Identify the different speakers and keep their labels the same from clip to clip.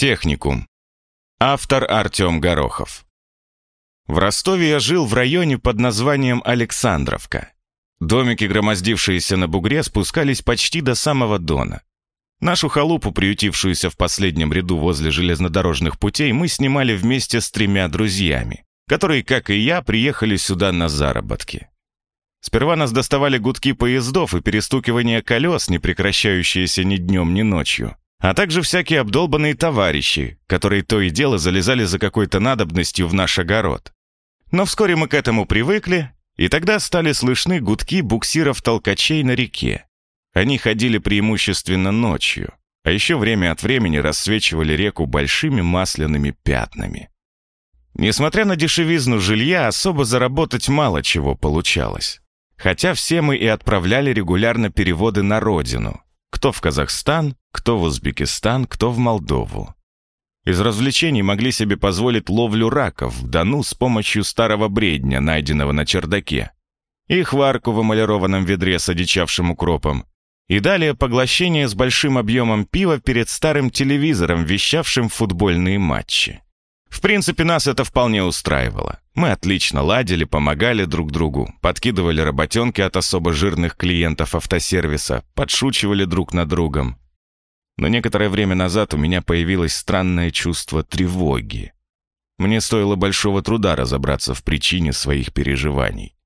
Speaker 1: Техникум. Автор Артем Горохов. В Ростове я жил в районе под названием Александровка. Домики, громоздившиеся на бугре, спускались почти до самого Дона. Нашу халупу, приютившуюся в последнем ряду возле железнодорожных путей, мы снимали вместе с тремя друзьями, которые, как и я, приехали сюда на заработки. Сперва нас доставали гудки поездов и перестукивание колес, не прекращающиеся ни днем, ни ночью, а также всякие обдолбанные товарищи, которые то и дело залезали за какой-то надобностью в наш огород. Но вскоре мы к этому привыкли, и тогда стали слышны гудки буксиров-толкачей на реке. Они ходили преимущественно ночью, а еще время от времени рассвечивали реку большими масляными пятнами. Несмотря на дешевизну жилья, особо заработать мало чего получалось. Хотя все мы и отправляли регулярно переводы на родину. Кто в Казахстан, кто в Узбекистан, кто в Молдову. Из развлечений могли себе позволить ловлю раков в Дону с помощью старого бредня, найденного на чердаке, и хварку в эмалированном ведре с одичавшим укропом, и далее поглощение с большим объемом пива перед старым телевизором, вещавшим футбольные матчи. В принципе, нас это вполне устраивало. Мы отлично ладили, помогали друг другу, подкидывали работенки от особо жирных клиентов автосервиса, подшучивали друг над другом. Но некоторое время назад у меня появилось странное чувство тревоги. Мне стоило большого труда разобраться в причине своих переживаний.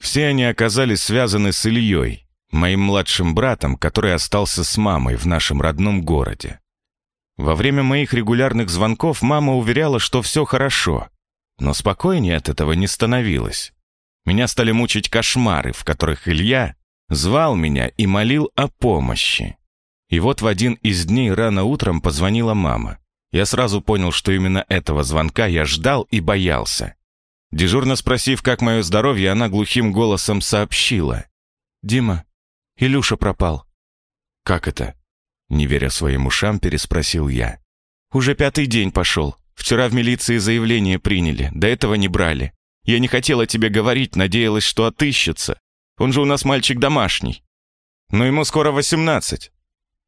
Speaker 1: Все они оказались связаны с Ильей, моим младшим братом, который остался с мамой в нашем родном городе. Во время моих регулярных звонков мама уверяла, что все хорошо, но спокойнее от этого не становилось. Меня стали мучить кошмары, в которых Илья звал меня и молил о помощи. И вот в один из дней рано утром позвонила мама. Я сразу понял, что именно этого звонка я ждал и боялся. Дежурно спросив, как мое здоровье, она глухим голосом сообщила. «Дима, Илюша пропал». «Как это?» Не веря своим ушам, переспросил я. «Уже пятый день пошел. Вчера в милиции заявление приняли, до этого не брали. Я не хотела тебе говорить, надеялась, что отыщется. Он же у нас мальчик домашний». «Но ему скоро восемнадцать».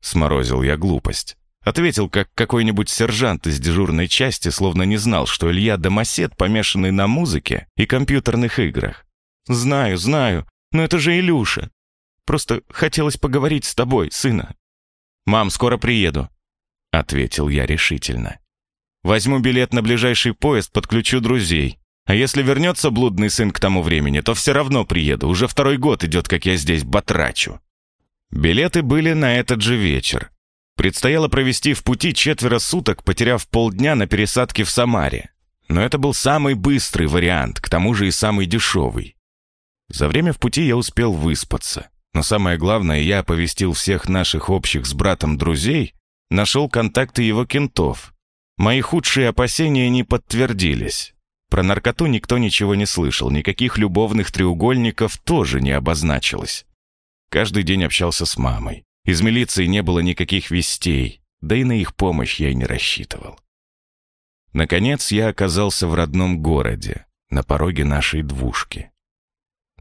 Speaker 1: Сморозил я глупость. Ответил, как какой-нибудь сержант из дежурной части, словно не знал, что Илья домосед, помешанный на музыке и компьютерных играх. «Знаю, знаю, но это же Илюша. Просто хотелось поговорить с тобой, сына». «Мам, скоро приеду», — ответил я решительно. «Возьму билет на ближайший поезд, подключу друзей. А если вернется блудный сын к тому времени, то все равно приеду. Уже второй год идет, как я здесь батрачу». Билеты были на этот же вечер. Предстояло провести в пути четверо суток, потеряв полдня на пересадке в Самаре. Но это был самый быстрый вариант, к тому же и самый дешевый. За время в пути я успел выспаться. Но самое главное, я оповестил всех наших общих с братом друзей, нашел контакты его кентов. Мои худшие опасения не подтвердились. Про наркоту никто ничего не слышал, никаких любовных треугольников тоже не обозначилось. Каждый день общался с мамой. Из милиции не было никаких вестей, да и на их помощь я и не рассчитывал. Наконец я оказался в родном городе, на пороге нашей двушки.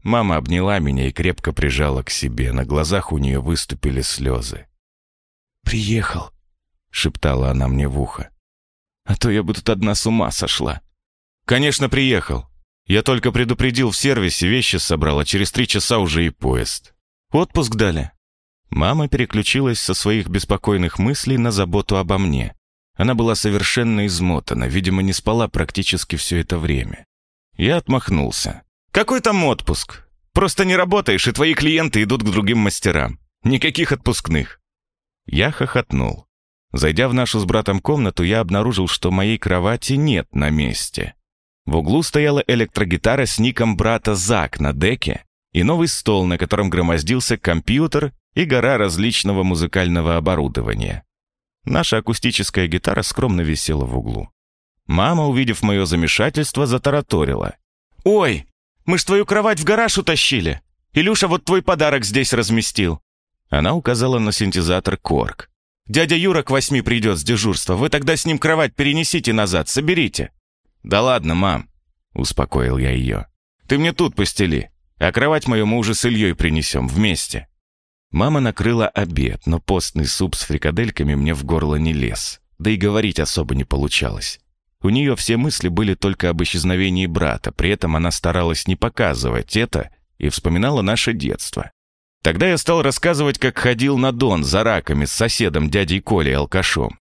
Speaker 1: Мама обняла меня и крепко прижала к себе. На глазах у нее выступили слезы.
Speaker 2: «Приехал», —
Speaker 1: шептала она мне в ухо. «А то я бы тут одна с ума сошла». «Конечно, приехал. Я только предупредил в сервисе, вещи собрал, а через три часа уже и поезд. Отпуск дали». Мама переключилась со своих беспокойных мыслей на заботу обо мне. Она была совершенно измотана, видимо, не спала практически все это время. Я отмахнулся. Какой там отпуск? Просто не работаешь, и твои клиенты идут к другим мастерам. Никаких отпускных. Я хохотнул. Зайдя в нашу с братом комнату, я обнаружил, что моей кровати нет на месте. В углу стояла электрогитара с ником брата Зак на деке и новый стол, на котором громоздился компьютер и гора различного музыкального оборудования. Наша акустическая гитара скромно висела в углу. Мама, увидев мое замешательство, затараторила. «Ой, мы ж твою кровать в гараж утащили. Илюша вот твой подарок здесь разместил». Она указала на синтезатор Корг. «Дядя Юра к восьми придет с дежурства. Вы тогда с ним кровать перенесите назад, соберите». «Да ладно, мам», — успокоил я ее. «Ты мне тут постели, а кровать мою мы уже с Ильей принесем вместе». Мама накрыла обед, но постный суп с фрикадельками мне в горло не лез. да и говорить особо не получалось. У нее все мысли были только об исчезновении брата, при этом она старалась не показывать это и вспоминала наше детство. Тогда я стал рассказывать, как ходил на Дон за раками с соседом дядей Колей алкашом.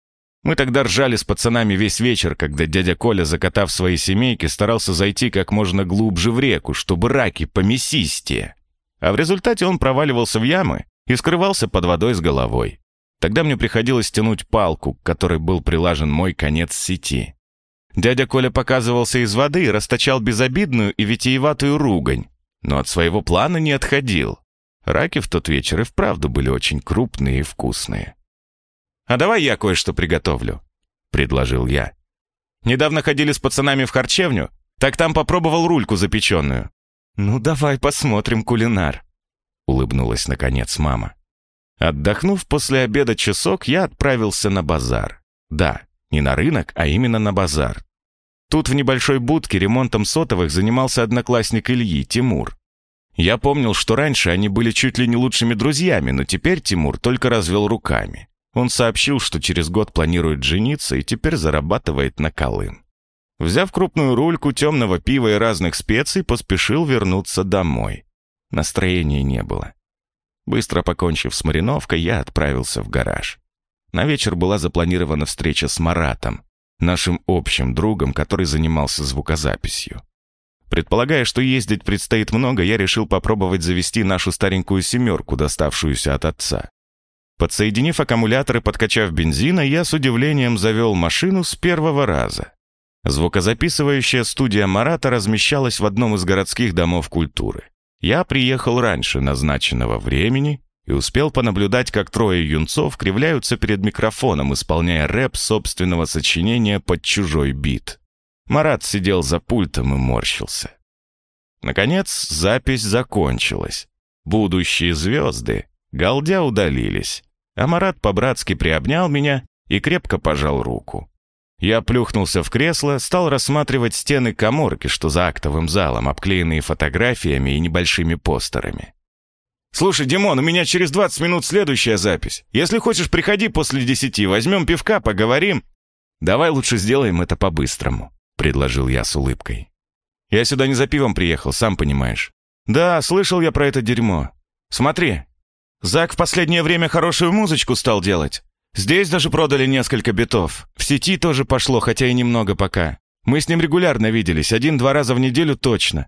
Speaker 1: Мы тогда ржали с пацанами весь вечер, когда дядя Коля, закатав свои семейки, старался зайти как можно глубже в реку, чтобы раки помесистее. А в результате он проваливался в ямы и скрывался под водой с головой. Тогда мне приходилось тянуть палку, к которой был прилажен мой конец сети. Дядя Коля показывался из воды расточал безобидную и витиеватую ругань, но от своего плана не отходил. Раки в тот вечер и вправду были очень крупные и вкусные. «А давай я кое-что приготовлю», — предложил я. «Недавно ходили с пацанами в харчевню, так там попробовал рульку запеченную». «Ну, давай посмотрим кулинар», — улыбнулась наконец мама. Отдохнув после обеда часок, я отправился на базар. Да, не на рынок, а именно на базар. Тут в небольшой будке ремонтом сотовых занимался одноклассник Ильи, Тимур. Я помнил, что раньше они были чуть ли не лучшими друзьями, но теперь Тимур только развел руками. Он сообщил, что через год планирует жениться и теперь зарабатывает на Колым. Взяв крупную рульку темного пива и разных специй, поспешил вернуться домой. Настроения не было. Быстро покончив с мариновкой, я отправился в гараж. На вечер была запланирована встреча с Маратом, нашим общим другом, который занимался звукозаписью. Предполагая, что ездить предстоит много, я решил попробовать завести нашу старенькую «семерку», доставшуюся от отца. Подсоединив аккумулятор и подкачав бензина, я с удивлением завел машину с первого раза. Звукозаписывающая студия Марата размещалась в одном из городских домов культуры. Я приехал раньше назначенного времени и успел понаблюдать, как трое юнцов кривляются перед микрофоном, исполняя рэп собственного сочинения под чужой бит. Марат сидел за пультом и морщился. Наконец, запись закончилась. Будущие звезды, галдя, удалились а Марат по-братски приобнял меня и крепко пожал руку. Я плюхнулся в кресло, стал рассматривать стены коморки, что за актовым залом, обклеенные фотографиями и небольшими постерами. «Слушай, Димон, у меня через 20 минут следующая запись. Если хочешь, приходи после десяти, возьмем пивка, поговорим». «Давай лучше сделаем это по-быстрому», — предложил я с улыбкой. «Я сюда не за пивом приехал, сам понимаешь». «Да, слышал я про это дерьмо. Смотри, Зак в последнее время хорошую музычку стал делать. Здесь даже продали несколько битов. В сети тоже пошло, хотя и немного пока. Мы с ним регулярно виделись, один-два раза в неделю точно.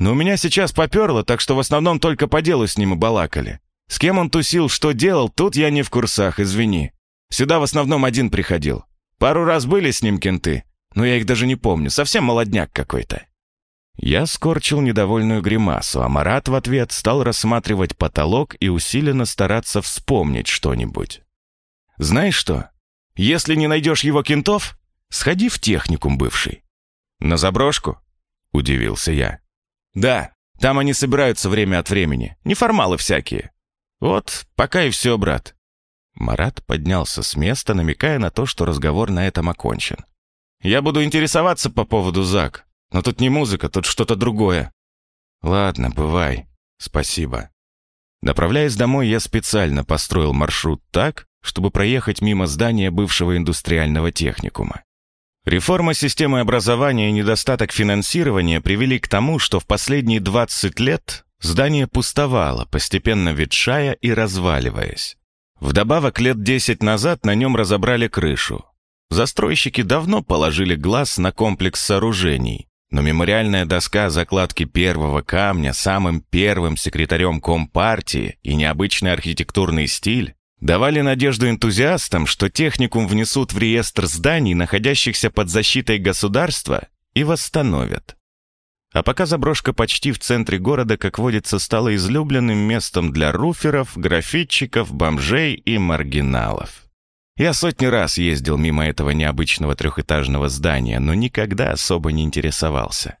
Speaker 1: Но у меня сейчас поперло, так что в основном только по делу с ним и балакали. С кем он тусил, что делал, тут я не в курсах, извини. Сюда в основном один приходил. Пару раз были с ним кенты, но я их даже не помню, совсем молодняк какой-то. Я скорчил недовольную гримасу, а Марат в ответ стал рассматривать потолок и усиленно стараться вспомнить что-нибудь. «Знаешь что? Если не найдешь его кентов, сходи в техникум бывший». «На заброшку?» — удивился я. «Да, там они собираются время от времени, неформалы всякие. Вот, пока и все, брат». Марат поднялся с места, намекая на то, что разговор на этом окончен. «Я буду интересоваться по поводу ЗАГ, но тут не музыка, тут что-то другое. Ладно, бывай. Спасибо. Направляясь домой, я специально построил маршрут так, чтобы проехать мимо здания бывшего индустриального техникума. Реформа системы образования и недостаток финансирования привели к тому, что в последние 20 лет здание пустовало, постепенно ветшая и разваливаясь. Вдобавок, лет 10 назад на нем разобрали крышу. Застройщики давно положили глаз на комплекс сооружений, но мемориальная доска закладки первого камня самым первым секретарем Компартии и необычный архитектурный стиль давали надежду энтузиастам, что техникум внесут в реестр зданий, находящихся под защитой государства, и восстановят. А пока заброшка почти в центре города, как водится, стала излюбленным местом для руферов, графитчиков, бомжей и маргиналов. Я сотни раз ездил мимо этого необычного трехэтажного здания, но никогда особо не интересовался.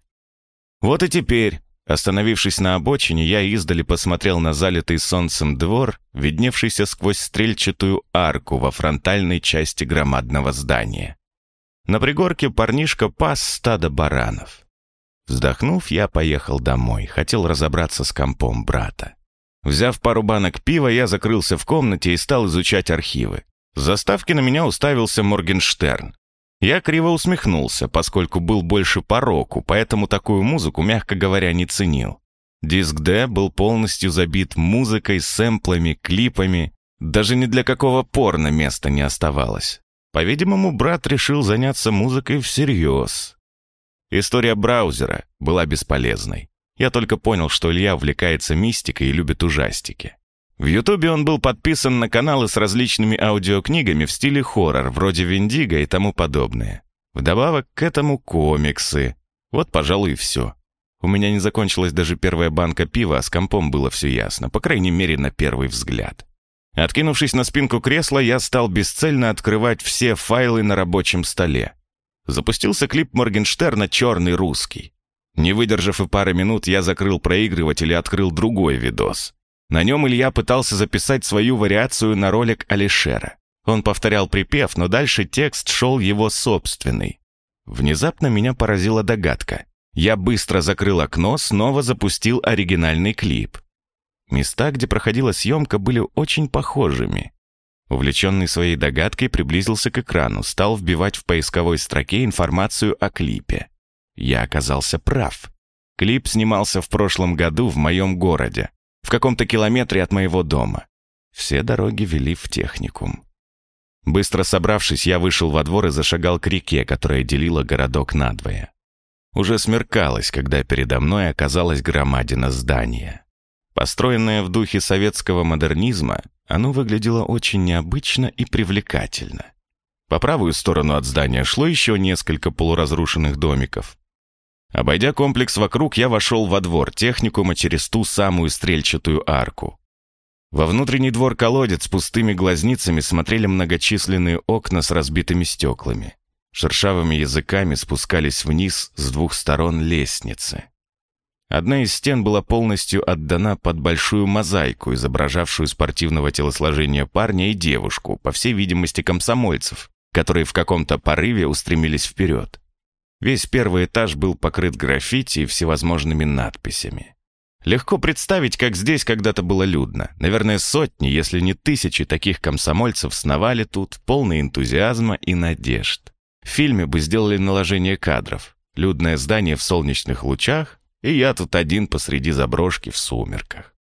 Speaker 1: Вот и теперь, остановившись на обочине, я издали посмотрел на залитый солнцем двор, видневшийся сквозь стрельчатую арку во фронтальной части громадного здания. На пригорке парнишка пас стадо баранов. Вздохнув, я поехал домой, хотел разобраться с компом брата. Взяв пару банок пива, я закрылся в комнате и стал изучать архивы. С заставки на меня уставился Моргенштерн. Я криво усмехнулся, поскольку был больше по року, поэтому такую музыку, мягко говоря, не ценил. Диск D был полностью забит музыкой, сэмплами, клипами. Даже ни для какого порно места не оставалось. По-видимому, брат решил заняться музыкой всерьез. История браузера была бесполезной. Я только понял, что Илья увлекается мистикой и любит ужастики. В Ютубе он был подписан на каналы с различными аудиокнигами в стиле хоррор, вроде Виндиго и тому подобное. Вдобавок к этому комиксы. Вот, пожалуй, и все. У меня не закончилась даже первая банка пива, а с компом было все ясно, по крайней мере, на первый взгляд. Откинувшись на спинку кресла, я стал бесцельно открывать все файлы на рабочем столе. Запустился клип Моргенштерна «Черный русский». Не выдержав и пары минут, я закрыл проигрыватель и открыл другой видос. На нем Илья пытался записать свою вариацию на ролик Алишера. Он повторял припев, но дальше текст шел его собственный. Внезапно меня поразила догадка. Я быстро закрыл окно, снова запустил оригинальный клип. Места, где проходила съемка, были очень похожими. Увлеченный своей догадкой приблизился к экрану, стал вбивать в поисковой строке информацию о клипе. Я оказался прав. Клип снимался в прошлом году в моем городе в каком-то километре от моего дома. Все дороги вели в техникум. Быстро собравшись, я вышел во двор и зашагал к реке, которая делила городок надвое. Уже смеркалось, когда передо мной оказалась громадина здания. Построенное в духе советского модернизма, оно выглядело очень необычно и привлекательно. По правую сторону от здания шло еще несколько полуразрушенных домиков. Обойдя комплекс вокруг, я вошел во двор техникума через ту самую стрельчатую арку. Во внутренний двор колодец с пустыми глазницами смотрели многочисленные окна с разбитыми стеклами. Шершавыми языками спускались вниз с двух сторон лестницы. Одна из стен была полностью отдана под большую мозаику, изображавшую спортивного телосложения парня и девушку, по всей видимости комсомольцев, которые в каком-то порыве устремились вперед. Весь первый этаж был покрыт граффити и всевозможными надписями. Легко представить, как здесь когда-то было людно. Наверное, сотни, если не тысячи таких комсомольцев сновали тут, полные энтузиазма и надежд. В фильме бы сделали наложение кадров. Людное здание в солнечных лучах, и я тут один посреди заброшки в сумерках.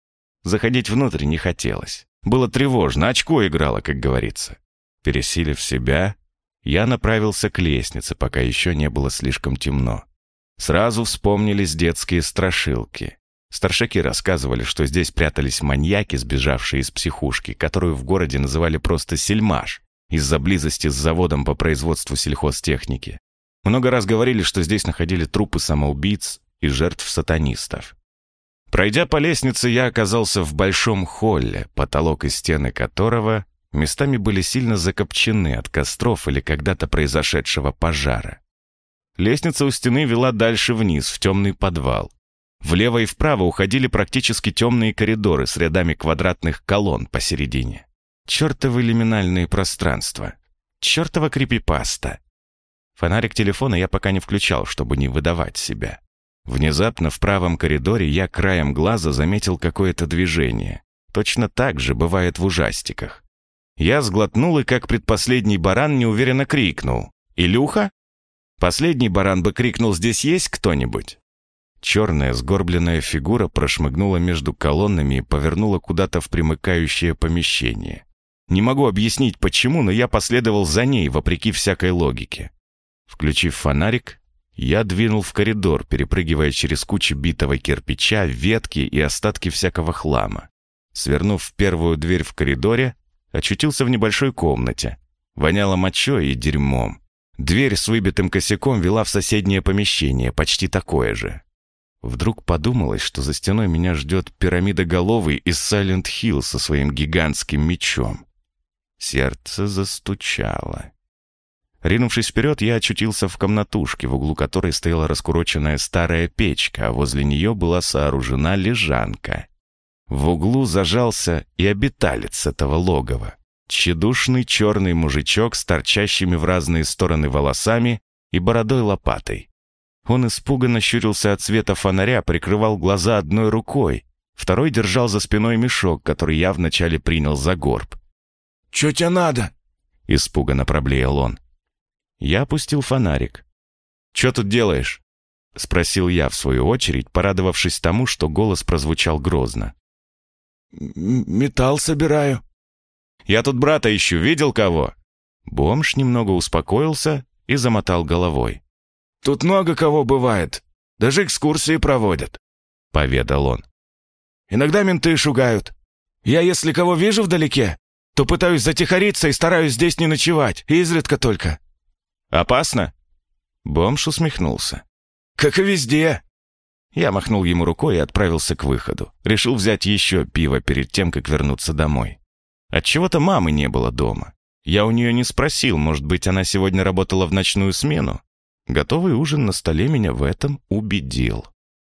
Speaker 1: Заходить внутрь не хотелось. Было тревожно, очко играло, как говорится. Пересилив себя, я направился к лестнице, пока еще не было слишком темно. Сразу вспомнились детские страшилки. Старшаки рассказывали, что здесь прятались маньяки, сбежавшие из психушки, которую в городе называли просто «сельмаш», из-за близости с заводом по производству сельхозтехники. Много раз говорили, что здесь находили трупы самоубийц и жертв сатанистов. Пройдя по лестнице, я оказался в большом холле, потолок и стены которого местами были сильно закопчены от костров или когда-то произошедшего пожара. Лестница у стены вела дальше вниз, в темный подвал. Влево и вправо уходили практически темные коридоры с рядами квадратных колонн посередине. Чертовы лиминальные пространства. Чертова крипипаста. Фонарик телефона я пока не включал, чтобы не выдавать себя. Внезапно в правом коридоре я краем глаза заметил какое-то движение. Точно так же бывает в ужастиках. Я сглотнул и, как предпоследний баран, неуверенно крикнул. «Илюха?» Последний баран бы крикнул «Здесь есть кто-нибудь?» Черная сгорбленная фигура прошмыгнула между колоннами и повернула куда-то в примыкающее помещение. Не могу объяснить, почему, но я последовал за ней, вопреки всякой логике. Включив фонарик, я двинул в коридор, перепрыгивая через кучу битого кирпича, ветки и остатки всякого хлама. Свернув в первую дверь в коридоре, очутился в небольшой комнате. Воняло мочой и дерьмом. Дверь с выбитым косяком вела в соседнее помещение, почти такое же. Вдруг подумалось, что за стеной меня ждет пирамидоголовый из Сайлент Хилл со своим гигантским мечом. Сердце застучало. Ринувшись вперед, я очутился в комнатушке, в углу которой стояла раскуроченная старая печка, а возле нее была сооружена лежанка. В углу зажался и обиталец этого логова. Тщедушный черный мужичок с торчащими в разные стороны волосами и бородой лопатой. Он испуганно щурился от света фонаря, прикрывал глаза одной рукой, второй держал за спиной мешок, который я вначале принял за горб.
Speaker 2: «Чё тебе надо?»
Speaker 1: Испуганно проблеял он. Я опустил фонарик. «Чё тут делаешь?» Спросил я, в свою очередь, порадовавшись тому, что голос прозвучал грозно.
Speaker 2: «Металл собираю».
Speaker 1: «Я тут брата ищу, видел кого?» Бомж немного успокоился и замотал головой.
Speaker 2: «Тут много кого бывает. Даже экскурсии проводят», — поведал он. «Иногда менты шугают. Я, если кого вижу вдалеке, то пытаюсь затихариться и стараюсь здесь не ночевать, изредка только».
Speaker 1: «Опасно?» Бомж усмехнулся.
Speaker 2: «Как и везде».
Speaker 1: Я махнул ему рукой и отправился к выходу. Решил взять еще пиво перед тем, как вернуться домой. Отчего-то мамы не было дома. Я у нее не спросил, может быть, она сегодня работала в ночную смену. Готовый ужин на столе меня в этом убедил.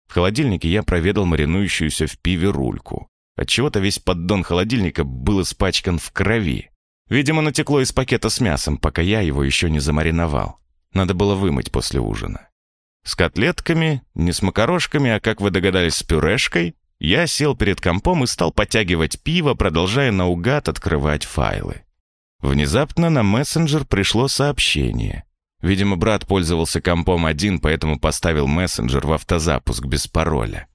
Speaker 1: В холодильнике я проведал маринующуюся в пиве рульку. Отчего-то весь поддон холодильника был испачкан в крови. Видимо, натекло из пакета с мясом, пока я его еще не замариновал. Надо было вымыть после ужина. С котлетками, не с макарошками, а, как вы догадались, с пюрешкой, я сел перед компом и стал подтягивать пиво, продолжая наугад открывать файлы. Внезапно на мессенджер пришло сообщение. Видимо, брат пользовался компом один, поэтому поставил мессенджер в автозапуск без пароля.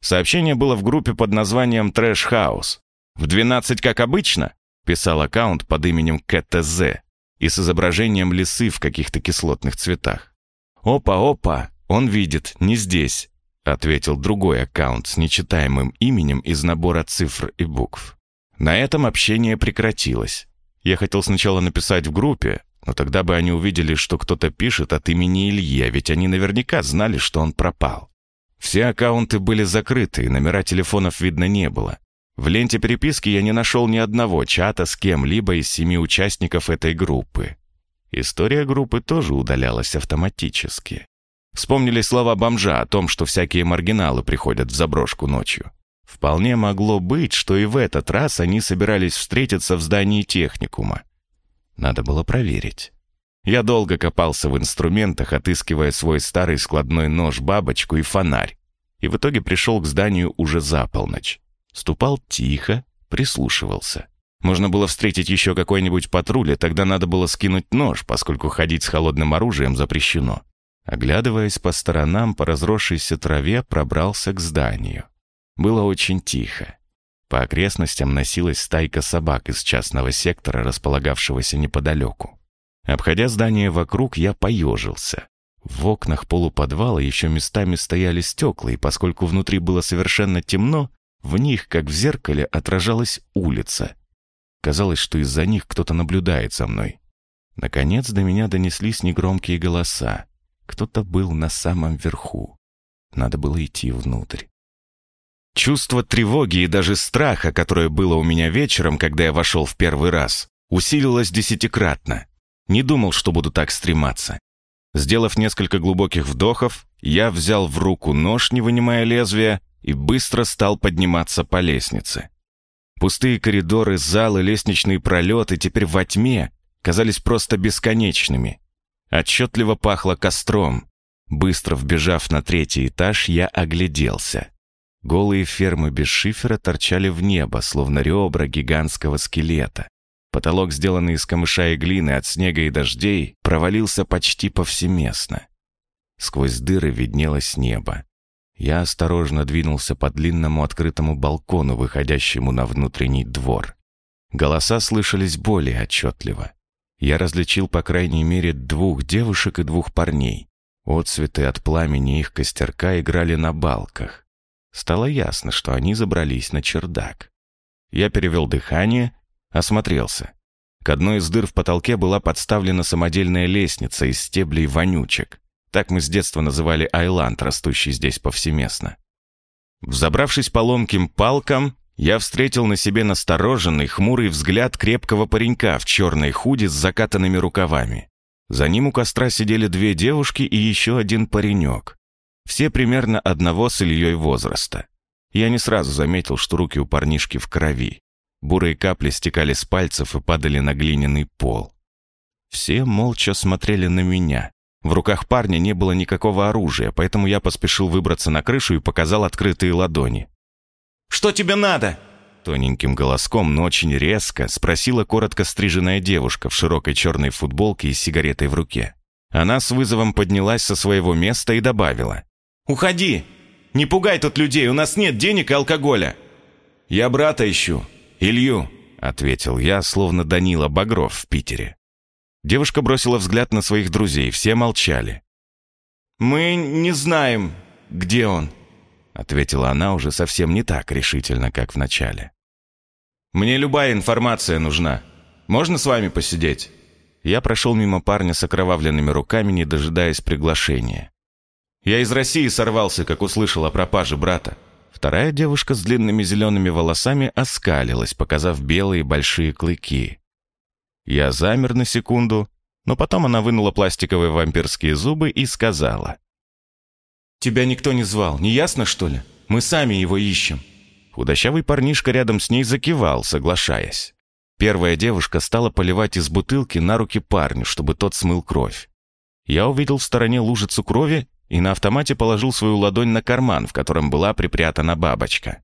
Speaker 1: Сообщение было в группе под названием «Трэш Хаус». «В 12, как обычно», писал аккаунт под именем КТЗ и с изображением лисы в каких-то кислотных цветах. «Опа-опа, он видит, не здесь», ответил другой аккаунт с нечитаемым именем из набора цифр и букв. На этом общение прекратилось. Я хотел сначала написать в группе, но тогда бы они увидели, что кто-то пишет от имени Ильи, ведь они наверняка знали, что он пропал. Все аккаунты были закрыты, и номера телефонов видно не было. В ленте переписки я не нашел ни одного чата с кем-либо из семи участников этой группы. История группы тоже удалялась автоматически. Вспомнили слова бомжа о том, что всякие маргиналы приходят в заброшку ночью. Вполне могло быть, что и в этот раз они собирались встретиться в здании техникума. Надо было проверить. Я долго копался в инструментах, отыскивая свой старый складной нож, бабочку и фонарь. И в итоге пришел к зданию уже за полночь. Ступал тихо, прислушивался. Можно было встретить еще какой-нибудь патруль, и тогда надо было скинуть нож, поскольку ходить с холодным оружием запрещено. Оглядываясь по сторонам, по разросшейся траве пробрался к зданию. Было очень тихо. По окрестностям носилась стайка собак из частного сектора, располагавшегося неподалеку. Обходя здание вокруг, я поежился. В окнах полуподвала еще местами стояли стекла, и поскольку внутри было совершенно темно, в них, как в зеркале, отражалась улица. Казалось, что из-за них кто-то наблюдает за мной. Наконец до меня донеслись негромкие голоса. Кто-то был на самом верху. Надо было идти внутрь. Чувство тревоги и даже страха, которое было у меня вечером, когда я вошел в первый раз, усилилось десятикратно. Не думал, что буду так стрематься. Сделав несколько глубоких вдохов, я взял в руку нож, не вынимая лезвия, и быстро стал подниматься по лестнице. Пустые коридоры, залы, лестничные пролеты теперь во тьме казались просто бесконечными. Отчетливо пахло костром. Быстро вбежав на третий этаж, я огляделся. Голые фермы без шифера торчали в небо, словно ребра гигантского скелета. Потолок, сделанный из камыша и глины от снега и дождей, провалился почти повсеместно. Сквозь дыры виднелось небо. Я осторожно двинулся по длинному открытому балкону, выходящему на внутренний двор. Голоса слышались более отчетливо. Я различил по крайней мере двух девушек и двух парней. Отцветы от пламени их костерка играли на балках. Стало ясно, что они забрались на чердак. Я перевел дыхание, осмотрелся. К одной из дыр в потолке была подставлена самодельная лестница из стеблей вонючек. Так мы с детства называли айланд, растущий здесь повсеместно. Взобравшись по ломким палкам, я встретил на себе настороженный, хмурый взгляд крепкого паренька в черной худи с закатанными рукавами. За ним у костра сидели две девушки и еще один паренек. Все примерно одного с Ильей возраста. Я не сразу заметил, что руки у парнишки в крови. Бурые капли стекали с пальцев и падали на глиняный пол. Все молча смотрели на меня. В руках парня не было никакого оружия, поэтому я поспешил выбраться на крышу и показал открытые ладони.
Speaker 3: «Что тебе надо?»
Speaker 1: Тоненьким голоском, но очень резко спросила коротко стриженная девушка в широкой черной футболке и с сигаретой в руке. Она с вызовом поднялась со своего места и добавила.
Speaker 2: «Уходи! Не пугай тут людей, у нас нет денег и алкоголя!» «Я брата ищу, Илью», — ответил я, словно Данила Багров в Питере.
Speaker 1: Девушка бросила взгляд на своих друзей, все молчали.
Speaker 2: «Мы не знаем, где он», —
Speaker 1: ответила она уже совсем не так решительно, как в начале.
Speaker 2: «Мне любая информация нужна. Можно с вами посидеть?»
Speaker 1: Я прошел мимо парня с окровавленными руками, не дожидаясь приглашения.
Speaker 2: «Я из России сорвался, как услышал о пропаже брата».
Speaker 1: Вторая девушка с длинными зелеными волосами оскалилась, показав белые большие клыки. Я замер на секунду, но потом она вынула пластиковые вампирские зубы и сказала.
Speaker 2: «Тебя никто не звал, не ясно, что ли? Мы сами его ищем».
Speaker 1: Худощавый парнишка рядом с ней закивал, соглашаясь. Первая девушка стала поливать из бутылки на руки парню, чтобы тот смыл кровь. Я увидел в стороне лужицу крови и на автомате положил свою ладонь на карман, в котором была припрятана бабочка.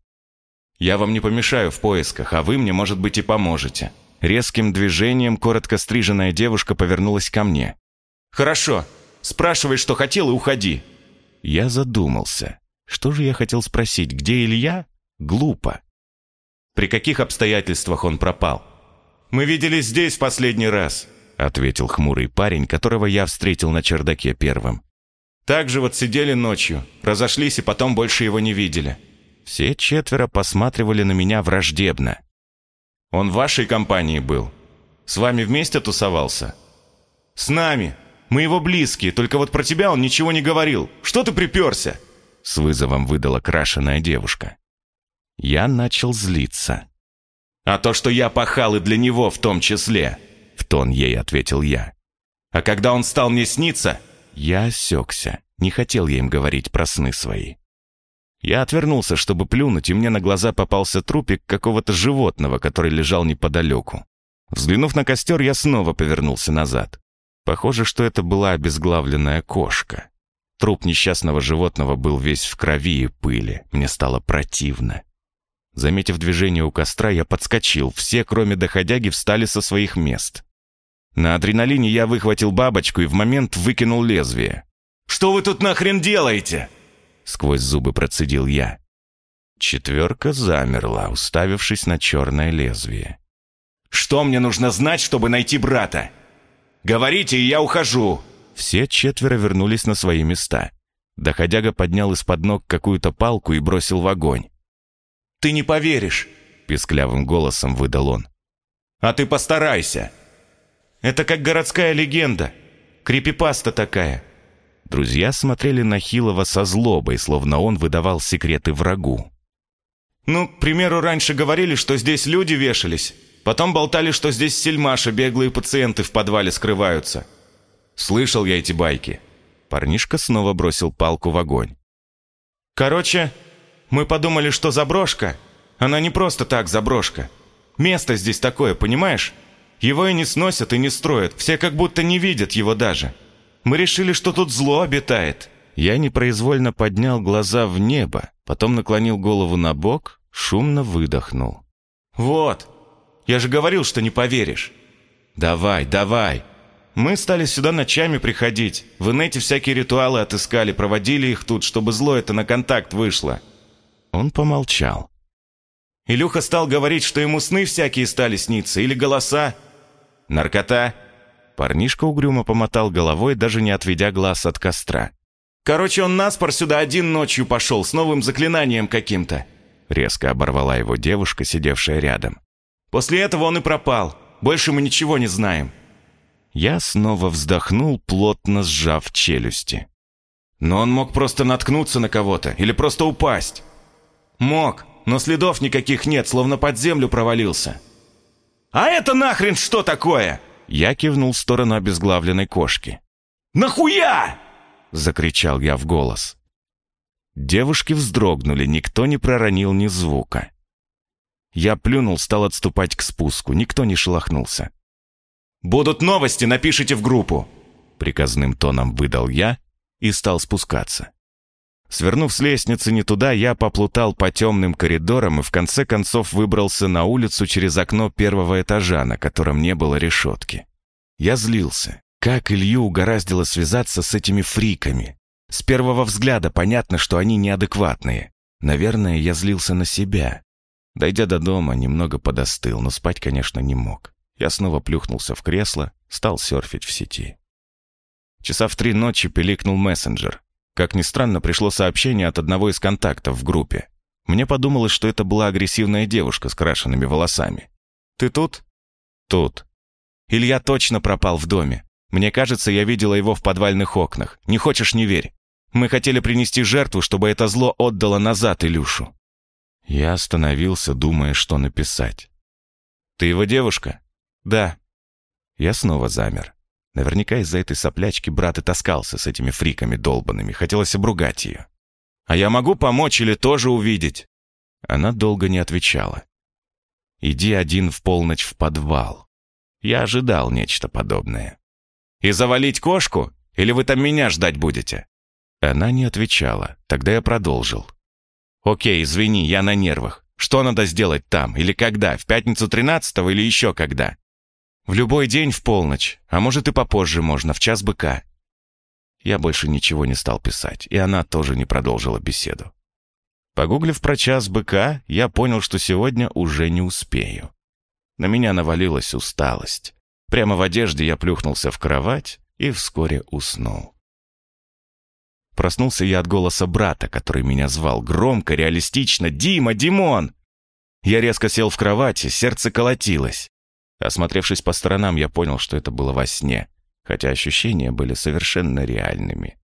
Speaker 2: «Я вам не помешаю в поисках, а вы мне, может быть, и поможете».
Speaker 1: Резким движением коротко стриженная девушка повернулась ко мне.
Speaker 2: «Хорошо. Спрашивай, что хотел, и уходи».
Speaker 1: Я задумался. Что же я хотел спросить, где Илья? Глупо.
Speaker 2: «При каких обстоятельствах он пропал?» «Мы виделись здесь в последний раз», —
Speaker 1: ответил хмурый парень, которого я встретил на чердаке первым.
Speaker 2: «Так же вот сидели ночью, разошлись и потом больше его не видели».
Speaker 1: Все четверо посматривали на меня враждебно.
Speaker 2: «Он в вашей компании был? С вами вместе тусовался?» «С нами. Мы его близкие, только вот про тебя он ничего не говорил. Что ты приперся?»
Speaker 1: С вызовом выдала крашеная девушка. Я начал злиться.
Speaker 2: «А то, что я пахал и для него в том числе», — в тон ей ответил я. «А когда он стал мне сниться...»
Speaker 1: Я осекся, не хотел я им говорить про сны свои. Я отвернулся, чтобы плюнуть, и мне на глаза попался трупик какого-то животного, который лежал неподалеку. Взглянув на костер, я снова повернулся назад. Похоже, что это была обезглавленная кошка. Труп несчастного животного был весь в крови и пыли. Мне стало противно. Заметив движение у костра, я подскочил. Все, кроме доходяги, встали со своих мест. На адреналине я выхватил бабочку и в момент выкинул лезвие.
Speaker 2: «Что вы тут нахрен делаете?»
Speaker 1: Сквозь зубы процедил я. Четверка замерла, уставившись на черное лезвие.
Speaker 2: «Что мне нужно знать, чтобы найти брата? Говорите, и я ухожу!»
Speaker 1: Все четверо вернулись на свои места. Доходяга поднял из-под ног какую-то палку и бросил в огонь.
Speaker 2: «Ты не поверишь!» — писклявым голосом выдал он. «А ты постарайся!» «Это как городская легенда. Крипипаста такая».
Speaker 1: Друзья смотрели на Хилова со злобой, словно он выдавал секреты врагу.
Speaker 2: «Ну, к примеру, раньше говорили, что здесь люди вешались. Потом болтали, что здесь сельмаша, беглые пациенты в подвале скрываются. Слышал я эти байки».
Speaker 1: Парнишка снова бросил палку в огонь.
Speaker 2: «Короче, мы подумали, что заброшка. Она не просто так заброшка. Место здесь такое, понимаешь? Его и не сносят, и не строят. Все как будто не видят его даже. Мы решили, что тут зло обитает».
Speaker 1: Я непроизвольно поднял глаза в небо, потом наклонил голову на бок, шумно выдохнул.
Speaker 2: «Вот, я же говорил, что не поверишь». «Давай, давай». Мы стали сюда ночами приходить. В инете всякие ритуалы отыскали, проводили их тут, чтобы зло это на контакт вышло.
Speaker 1: Он помолчал.
Speaker 2: Илюха стал говорить, что ему сны всякие стали сниться, или голоса. Наркота.
Speaker 1: Парнишка угрюмо помотал головой, даже не отведя глаз от костра.
Speaker 2: Короче, он наспор сюда один ночью пошел, с новым заклинанием каким-то.
Speaker 1: Резко оборвала его девушка, сидевшая рядом.
Speaker 2: После этого он и пропал. Больше мы ничего не знаем.
Speaker 1: Я снова вздохнул, плотно сжав челюсти.
Speaker 2: Но он мог просто наткнуться на кого-то или просто упасть. «Мог, но следов никаких нет, словно под землю провалился». «А это нахрен что такое?»
Speaker 1: Я кивнул в сторону обезглавленной кошки.
Speaker 2: «Нахуя?»
Speaker 1: — закричал я в голос. Девушки вздрогнули, никто не проронил ни звука. Я плюнул, стал отступать к спуску, никто не шелохнулся.
Speaker 2: «Будут новости, напишите в группу!»
Speaker 1: Приказным тоном выдал я и стал спускаться. Свернув с лестницы не туда, я поплутал по темным коридорам и в конце концов выбрался на улицу через окно первого этажа, на котором не было решетки. Я злился. Как Илью угораздило связаться с этими фриками? С первого взгляда понятно, что они неадекватные. Наверное, я злился на себя. Дойдя до дома, немного подостыл, но спать, конечно, не мог. Я снова плюхнулся в кресло, стал серфить в сети. Часа в три ночи пиликнул мессенджер. Как ни странно, пришло сообщение от одного из контактов в группе. Мне подумалось, что это была агрессивная девушка с крашенными волосами. «Ты тут?» «Тут». «Илья точно пропал в доме. Мне кажется, я видела его в подвальных окнах. Не хочешь — не верь. Мы хотели принести жертву, чтобы это зло отдало назад Илюшу». Я остановился, думая, что написать. «Ты его девушка?» «Да». Я снова замер. Наверняка из-за этой соплячки брат и таскался с этими фриками долбанными. Хотелось обругать ее. «А я могу помочь или тоже увидеть?» Она долго не отвечала. «Иди один в полночь в подвал». Я ожидал нечто подобное. «И завалить кошку? Или вы там меня ждать будете?» Она не отвечала. Тогда я продолжил. «Окей, извини, я на нервах. Что надо сделать там? Или когда? В пятницу 13 или еще когда?» В любой день в полночь, а может и попозже можно, в час быка. Я больше ничего не стал писать, и она тоже не продолжила беседу. Погуглив про час быка, я понял, что сегодня уже не успею. На меня навалилась усталость. Прямо в одежде я плюхнулся в кровать и вскоре уснул. Проснулся я от голоса брата, который меня звал громко, реалистично «Дима, Димон!». Я резко сел в кровати, сердце колотилось. Осмотревшись по сторонам, я понял, что это было во сне, хотя ощущения были совершенно реальными.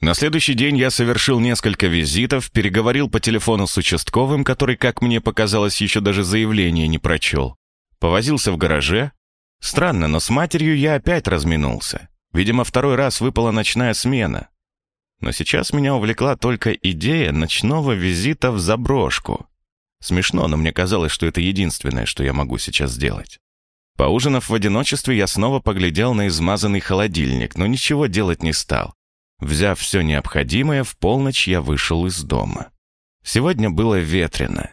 Speaker 1: На следующий день я совершил несколько визитов, переговорил по телефону с участковым, который, как мне показалось, еще даже заявление не прочел. Повозился в гараже. Странно, но с матерью я опять разминулся. Видимо, второй раз выпала ночная смена. Но сейчас меня увлекла только идея ночного визита в заброшку. Смешно, но мне казалось, что это единственное, что я могу сейчас сделать. Поужинав в одиночестве, я снова поглядел на измазанный холодильник, но ничего делать не стал. Взяв все необходимое, в полночь я вышел из дома. Сегодня было ветрено.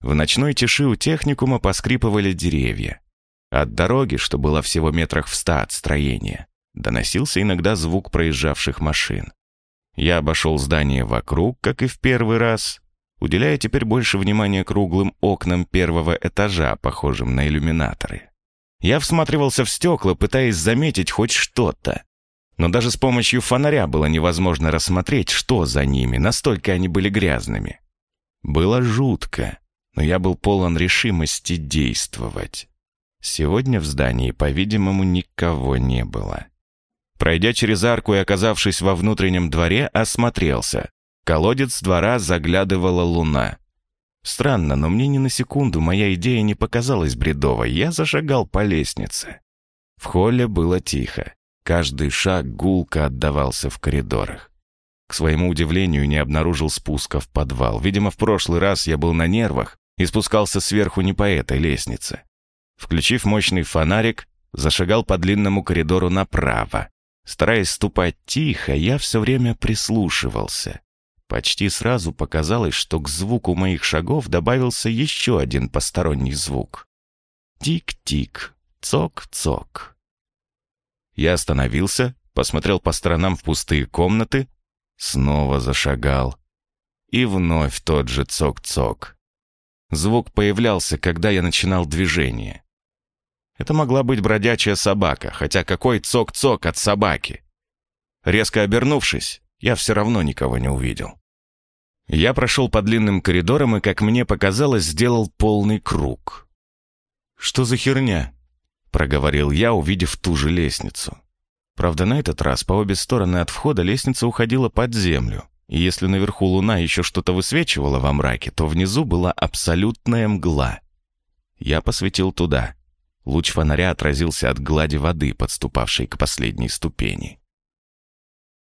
Speaker 1: В ночной тиши у техникума поскрипывали деревья. От дороги, что было всего метрах в ста от строения, доносился иногда звук проезжавших машин. Я обошел здание вокруг, как и в первый раз, уделяя теперь больше внимания круглым окнам первого этажа, похожим на иллюминаторы. Я всматривался в стекла, пытаясь заметить хоть что-то. Но даже с помощью фонаря было невозможно рассмотреть, что за ними, настолько они были грязными. Было жутко, но я был полон решимости действовать. Сегодня в здании, по-видимому, никого не было. Пройдя через арку и оказавшись во внутреннем дворе, осмотрелся колодец двора заглядывала луна. Странно, но мне ни на секунду моя идея не показалась бредовой. Я зашагал по лестнице. В холле было тихо. Каждый шаг гулко отдавался в коридорах. К своему удивлению, не обнаружил спуска в подвал. Видимо, в прошлый раз я был на нервах и спускался сверху не по этой лестнице. Включив мощный фонарик, зашагал по длинному коридору направо. Стараясь ступать тихо, я все время прислушивался. Почти сразу показалось, что к звуку моих шагов добавился еще один посторонний звук. Тик-тик, цок-цок. Я остановился, посмотрел по сторонам в пустые комнаты, снова зашагал. И вновь тот же цок-цок. Звук появлялся, когда я начинал движение. Это могла быть бродячая собака, хотя какой цок-цок от собаки? Резко обернувшись, я все равно никого не увидел. Я прошел по длинным коридорам и, как мне показалось, сделал полный круг. «Что за херня?» — проговорил я, увидев ту же лестницу. Правда, на этот раз по обе стороны от входа лестница уходила под землю, и если наверху луна еще что-то высвечивала во мраке, то внизу была абсолютная мгла. Я посветил туда. Луч фонаря отразился от глади воды, подступавшей к последней ступени.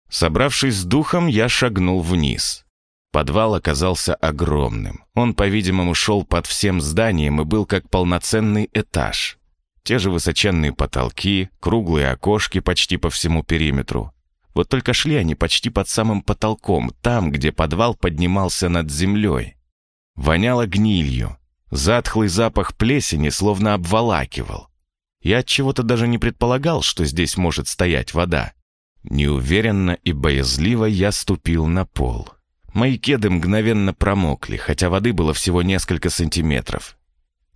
Speaker 1: Собравшись с духом, я шагнул вниз. Подвал оказался огромным. Он, по-видимому, шел под всем зданием и был как полноценный этаж. Те же высоченные потолки, круглые окошки почти по всему периметру. Вот только шли они почти под самым потолком, там, где подвал поднимался над землей. Воняло гнилью. Затхлый запах плесени словно обволакивал. Я от чего-то даже не предполагал, что здесь может стоять вода. Неуверенно и боязливо я ступил на пол. Мои кеды мгновенно промокли, хотя воды было всего несколько сантиметров.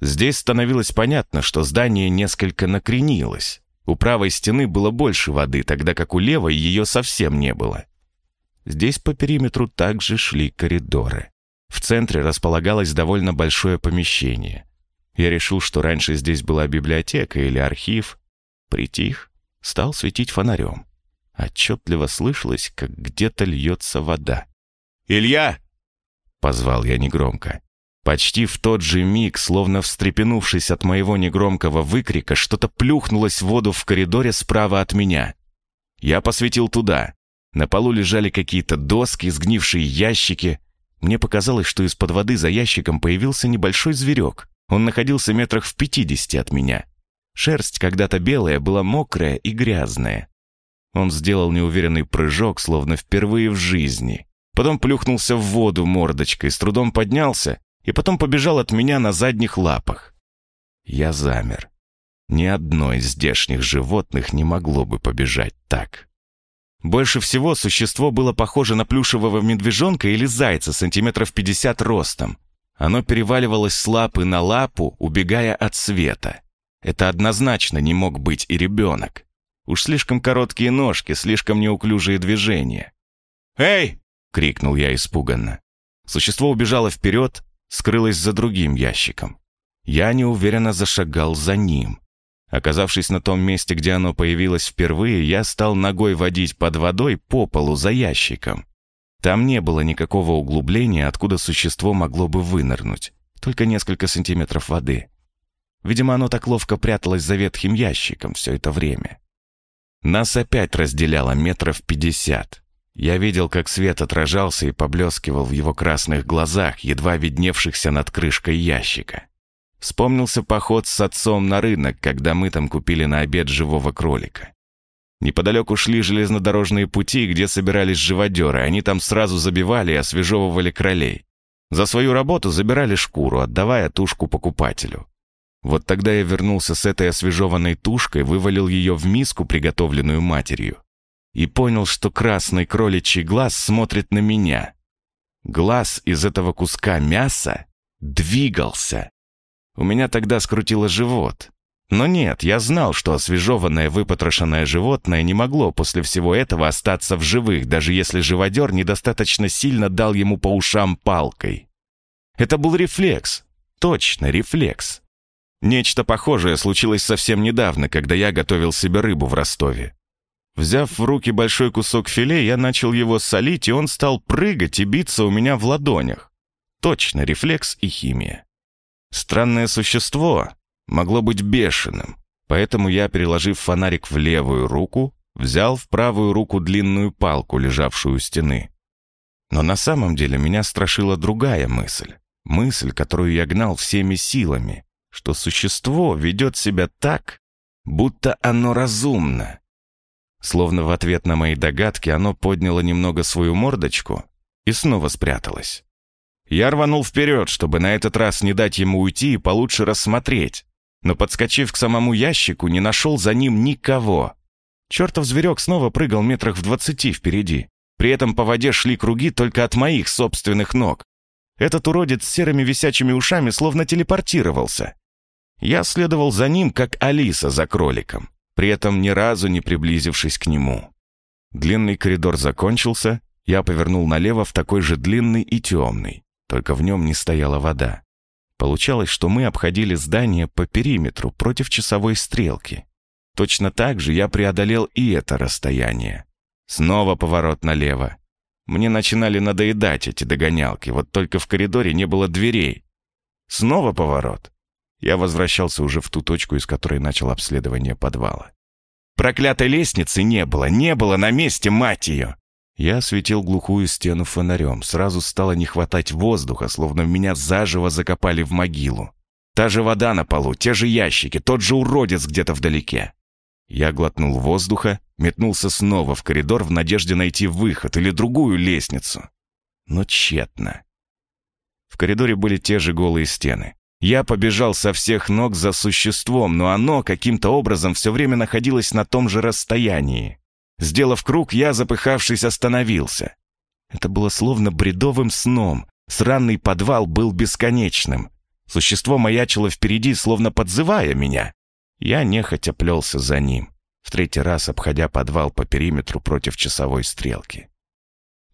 Speaker 1: Здесь становилось понятно, что здание несколько накренилось. У правой стены было больше воды, тогда как у левой ее совсем не было. Здесь по периметру также шли коридоры. В центре располагалось довольно большое помещение. Я решил, что раньше здесь была библиотека или архив. Притих, стал светить фонарем. Отчетливо слышалось, как где-то льется вода. «Илья!» — позвал я негромко. Почти в тот же миг, словно встрепенувшись от моего негромкого выкрика, что-то плюхнулось в воду в коридоре справа от меня. Я посветил туда. На полу лежали какие-то доски, сгнившие ящики. Мне показалось, что из-под воды за ящиком появился небольшой зверек. Он находился метрах в пятидесяти от меня. Шерсть, когда-то белая, была мокрая и грязная. Он сделал неуверенный прыжок, словно впервые в жизни. Потом плюхнулся в воду мордочкой, с трудом поднялся и потом побежал от меня на задних лапах. Я замер. Ни одно из здешних животных не могло бы побежать так. Больше всего существо было похоже на плюшевого медвежонка или зайца сантиметров 50 ростом. Оно переваливалось с лапы на лапу, убегая от света. Это однозначно не мог быть и ребенок. Уж слишком короткие ножки, слишком неуклюжие движения. «Эй!» — крикнул я испуганно. Существо убежало вперед, скрылась за другим ящиком. Я неуверенно зашагал за ним. Оказавшись на том месте, где оно появилось впервые, я стал ногой водить под водой по полу за ящиком. Там не было никакого углубления, откуда существо могло бы вынырнуть. Только несколько сантиметров воды. Видимо, оно так ловко пряталось за ветхим ящиком все это время. Нас опять разделяло метров пятьдесят. Я видел, как свет отражался и поблескивал в его красных глазах, едва видневшихся над крышкой ящика. Вспомнился поход с отцом на рынок, когда мы там купили на обед живого кролика. Неподалеку шли железнодорожные пути, где собирались живодеры, они там сразу забивали и освежевывали кролей. За свою работу забирали шкуру, отдавая тушку покупателю. Вот тогда я вернулся с этой освежеванной тушкой, вывалил ее в миску, приготовленную матерью и понял, что красный кроличий глаз смотрит на меня. Глаз из этого куска мяса двигался. У меня тогда скрутило живот. Но нет, я знал, что освежеванное выпотрошенное животное не могло после всего этого остаться в живых, даже если живодер недостаточно сильно дал ему по ушам палкой. Это был рефлекс. Точно, рефлекс. Нечто похожее случилось совсем недавно, когда я готовил себе рыбу в Ростове. Взяв в руки большой кусок филе, я начал его солить, и он стал прыгать и биться у меня в ладонях. Точно, рефлекс и химия. Странное существо могло быть бешеным, поэтому я, переложив фонарик в левую руку, взял в правую руку длинную палку, лежавшую у стены. Но на самом деле меня страшила другая мысль. Мысль, которую я гнал всеми силами, что существо ведет себя так, будто оно разумно, Словно в ответ на мои догадки оно подняло немного свою мордочку и снова спряталось. Я рванул вперед, чтобы на этот раз не дать ему уйти и получше рассмотреть, но, подскочив к самому ящику, не нашел за ним никого. Чертов зверек снова прыгал метрах в двадцати впереди. При этом по воде шли круги только от моих собственных ног. Этот уродец с серыми висячими ушами словно телепортировался. Я следовал за ним, как Алиса за кроликом при этом ни разу не приблизившись к нему. Длинный коридор закончился, я повернул налево в такой же длинный и темный, только в нем не стояла вода. Получалось, что мы обходили здание по периметру против часовой стрелки. Точно так же я преодолел и это расстояние. Снова поворот налево. Мне начинали надоедать эти догонялки, вот только в коридоре не было дверей. Снова поворот. Я возвращался уже в ту точку, из которой начал обследование подвала. Проклятой лестницы не было, не было на месте, мать ее! Я осветил глухую стену фонарем. Сразу стало не хватать воздуха, словно меня заживо закопали в могилу. Та же вода на полу, те же ящики, тот же уродец где-то вдалеке. Я глотнул воздуха, метнулся снова в коридор в надежде найти выход или другую лестницу. Но тщетно. В коридоре были те же голые стены. Я побежал со всех ног за существом, но оно каким-то образом все время находилось на том же расстоянии. Сделав круг, я, запыхавшись, остановился. Это было словно бредовым сном. Сранный подвал был бесконечным. Существо маячило впереди, словно подзывая меня. Я нехотя плелся за ним, в третий раз обходя подвал по периметру против часовой стрелки.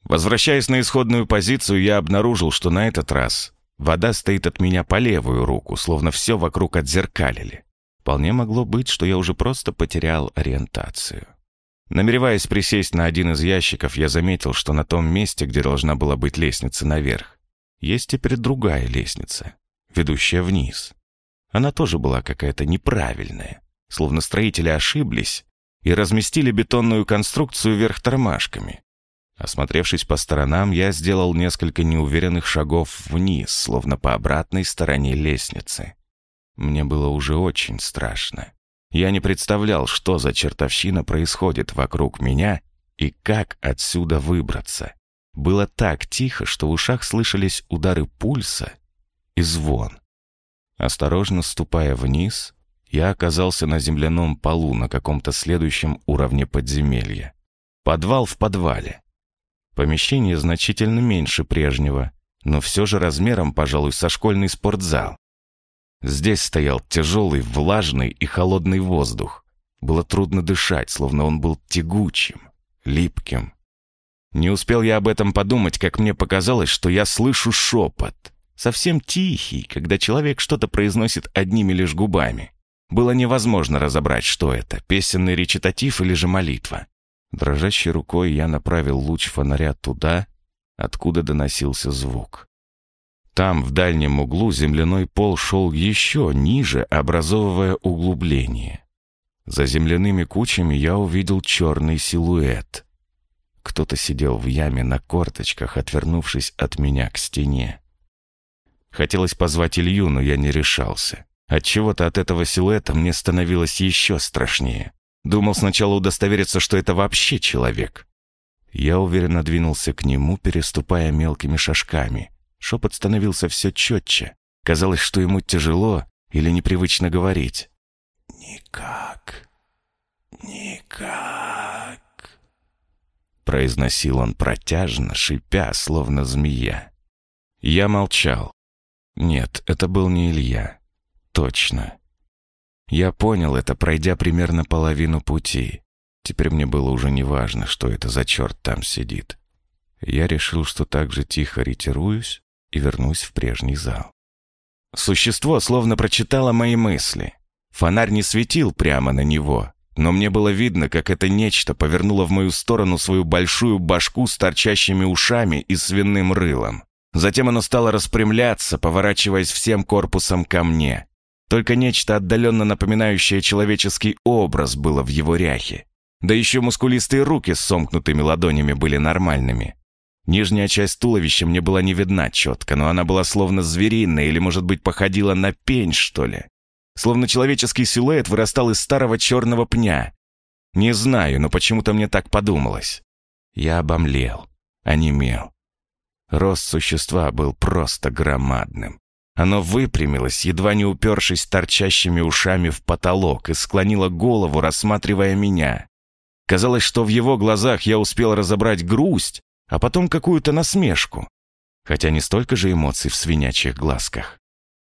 Speaker 1: Возвращаясь на исходную позицию, я обнаружил, что на этот раз вода стоит от меня по левую руку, словно все вокруг отзеркалили. Вполне могло быть, что я уже просто потерял ориентацию. Намереваясь присесть на один из ящиков, я заметил, что на том месте, где должна была быть лестница наверх, есть теперь другая лестница, ведущая вниз. Она тоже была какая-то неправильная, словно строители ошиблись и разместили бетонную конструкцию вверх тормашками. Осмотревшись по сторонам, я сделал несколько неуверенных шагов вниз, словно по обратной стороне лестницы. Мне было уже очень страшно. Я не представлял, что за чертовщина происходит вокруг меня и как отсюда выбраться. Было так тихо, что в ушах слышались удары пульса и звон. Осторожно ступая вниз, я оказался на земляном полу на каком-то следующем уровне подземелья. Подвал в подвале. Помещение значительно меньше прежнего, но все же размером, пожалуй, со школьный спортзал. Здесь стоял тяжелый, влажный и холодный воздух. Было трудно дышать, словно он был тягучим, липким. Не успел я об этом подумать, как мне показалось, что я слышу шепот. Совсем тихий, когда человек что-то произносит одними лишь губами. Было невозможно разобрать, что это, песенный речитатив или же молитва. Дрожащей рукой я направил луч фонаря туда, откуда доносился звук. Там, в дальнем углу, земляной пол шел еще ниже, образовывая углубление. За земляными кучами я увидел черный силуэт. Кто-то сидел в яме на корточках, отвернувшись от меня к стене. Хотелось позвать Илью, но я не решался. Отчего-то от этого силуэта мне становилось еще страшнее. Думал сначала удостовериться, что это вообще человек. Я уверенно двинулся к нему, переступая мелкими шажками. Шепот становился все четче. Казалось, что ему тяжело или непривычно говорить. «Никак, никак», — произносил он протяжно, шипя, словно змея. Я молчал. Нет, это был не Илья. Точно. Я понял это, пройдя примерно половину пути. Теперь мне было уже не важно, что это за черт там сидит. Я решил, что так же тихо ретируюсь, и вернусь в прежний зал. Существо словно прочитало мои мысли. Фонарь не светил прямо на него, но мне было видно, как это нечто повернуло в мою сторону свою большую башку с торчащими ушами и свиным рылом. Затем оно стало распрямляться, поворачиваясь всем корпусом ко мне. Только нечто отдаленно напоминающее человеческий образ было в его ряхе. Да еще мускулистые руки с сомкнутыми ладонями были нормальными. Нижняя часть туловища мне была не видна четко, но она была словно звериная или, может быть, походила на пень, что ли. Словно человеческий силуэт вырастал из старого черного пня. Не знаю, но почему-то мне так подумалось. Я обомлел, онемел. Рост существа был просто громадным. Оно выпрямилось, едва не упершись торчащими ушами в потолок, и склонило голову, рассматривая меня. Казалось, что в его глазах я успел разобрать грусть, а потом какую-то насмешку. Хотя не столько же эмоций в свинячьих глазках.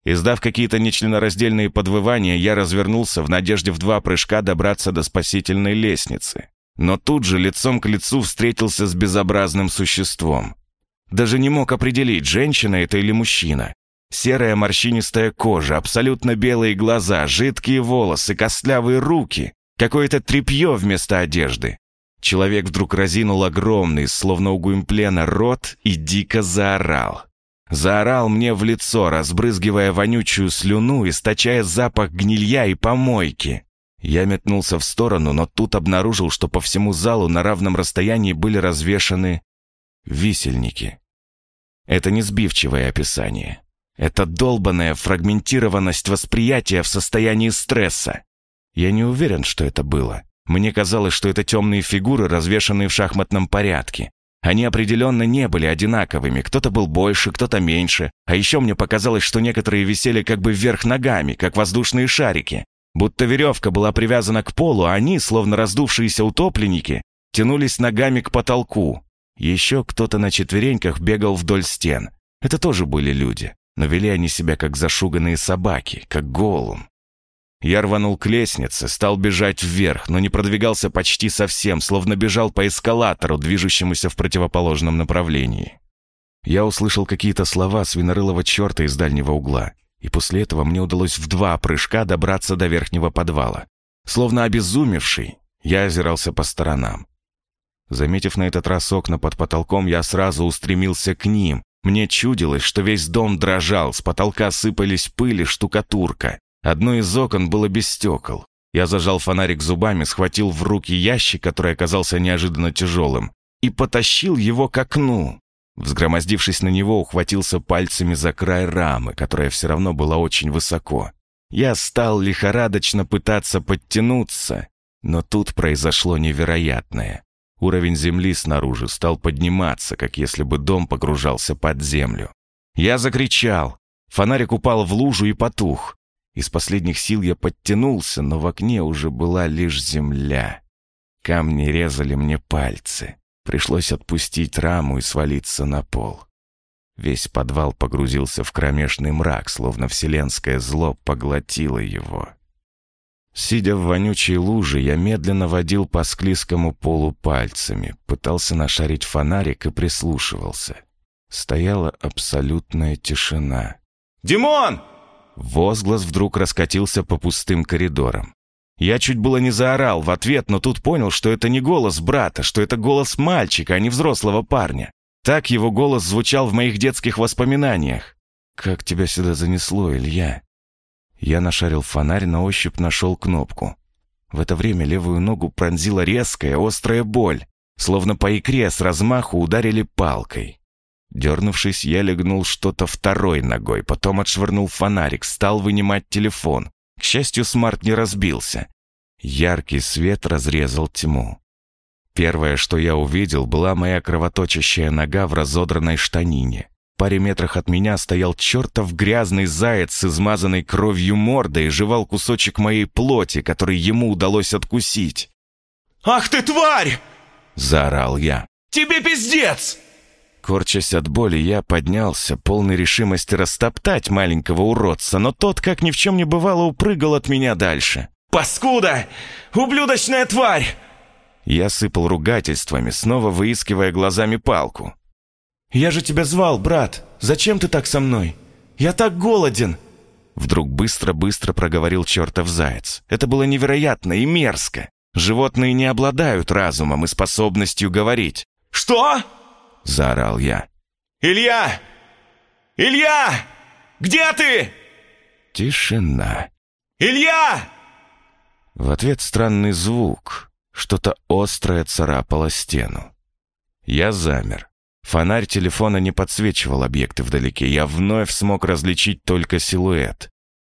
Speaker 1: Издав какие-то нечленораздельные подвывания, я развернулся в надежде в два прыжка добраться до спасительной лестницы. Но тут же лицом к лицу встретился с безобразным существом. Даже не мог определить, женщина это или мужчина. Серая морщинистая кожа, абсолютно белые глаза, жидкие волосы, костлявые руки, какое-то тряпье вместо одежды. Человек вдруг разинул огромный, словно у Гуимплена, рот и дико заорал. Заорал мне в лицо, разбрызгивая вонючую слюну, источая запах гнилья и помойки. Я метнулся в сторону, но тут обнаружил, что по всему залу на равном расстоянии были развешаны висельники. Это не сбивчивое описание. Это долбанная фрагментированность восприятия в состоянии стресса. Я не уверен, что это было. Мне казалось, что это темные фигуры, развешанные в шахматном порядке. Они определенно не были одинаковыми, кто-то был больше, кто-то меньше, а еще мне показалось, что некоторые висели как бы вверх ногами, как воздушные шарики. Будто веревка была привязана к полу, а они, словно раздувшиеся утопленники, тянулись ногами к потолку. Еще кто-то на четвереньках бегал вдоль стен. Это тоже были люди, но вели они себя как зашуганные собаки, как голум. Я рванул к лестнице, стал бежать вверх, но не продвигался почти совсем, словно бежал по эскалатору, движущемуся в противоположном направлении. Я услышал какие-то слова свинорылого черта из дальнего угла, и после этого мне удалось в два прыжка добраться до верхнего подвала. Словно обезумевший, я озирался по сторонам. Заметив на этот раз окна под потолком, я сразу устремился к ним. Мне чудилось, что весь дом дрожал, с потолка сыпались пыль и штукатурка. Одно из окон было без стекол. Я зажал фонарик зубами, схватил в руки ящик, который оказался неожиданно тяжелым, и потащил его к окну. Взгромоздившись на него, ухватился пальцами за край рамы, которая все равно была очень высоко. Я стал лихорадочно пытаться подтянуться, но тут произошло невероятное. Уровень земли снаружи стал подниматься, как если бы дом погружался под землю. Я закричал. Фонарик упал в лужу и потух. Из последних сил я подтянулся, но в окне уже была лишь земля. Камни резали мне пальцы. Пришлось отпустить раму и свалиться на пол. Весь подвал погрузился в кромешный мрак, словно вселенское зло поглотило его. Сидя в вонючей луже, я медленно водил по склизкому полу пальцами, пытался нашарить фонарик и прислушивался. Стояла абсолютная тишина.
Speaker 2: «Димон!»
Speaker 1: Возглас вдруг раскатился по пустым коридорам. Я чуть было не заорал в ответ, но тут понял, что это не голос брата, что это голос мальчика, а не взрослого парня. Так его голос звучал в моих детских воспоминаниях. «Как тебя сюда занесло, Илья?» Я нашарил фонарь, на ощупь нашел кнопку. В это время левую ногу пронзила резкая, острая боль, словно по икре с размаху ударили палкой. Дернувшись, я легнул что-то второй ногой, потом отшвырнул фонарик, стал вынимать телефон. К счастью, смарт не разбился. Яркий свет разрезал тьму. Первое, что я увидел, была моя кровоточащая нога в разодранной штанине. Паре метрах от меня стоял чертов грязный заяц с измазанной кровью мордой и жевал кусочек моей плоти, который ему удалось откусить.
Speaker 2: «Ах ты, тварь!»
Speaker 1: — заорал я.
Speaker 2: «Тебе пиздец!»
Speaker 1: Корчась от боли, я поднялся, полной решимости растоптать маленького уродца, но тот, как ни в чем не бывало, упрыгал от меня дальше.
Speaker 2: «Паскуда! Ублюдочная тварь!»
Speaker 1: Я сыпал ругательствами, снова выискивая глазами палку.
Speaker 2: «Я же тебя звал, брат! Зачем ты так со мной? Я так голоден!»
Speaker 1: Вдруг быстро-быстро проговорил чертов заяц. Это было невероятно и мерзко. Животные не обладают разумом и способностью говорить.
Speaker 2: «Что?»
Speaker 1: — заорал я.
Speaker 2: «Илья! Илья! Где ты?»
Speaker 1: Тишина.
Speaker 2: «Илья!»
Speaker 1: В ответ странный звук. Что-то острое царапало стену. Я замер. Фонарь телефона не подсвечивал объекты вдалеке. Я вновь смог различить только силуэт.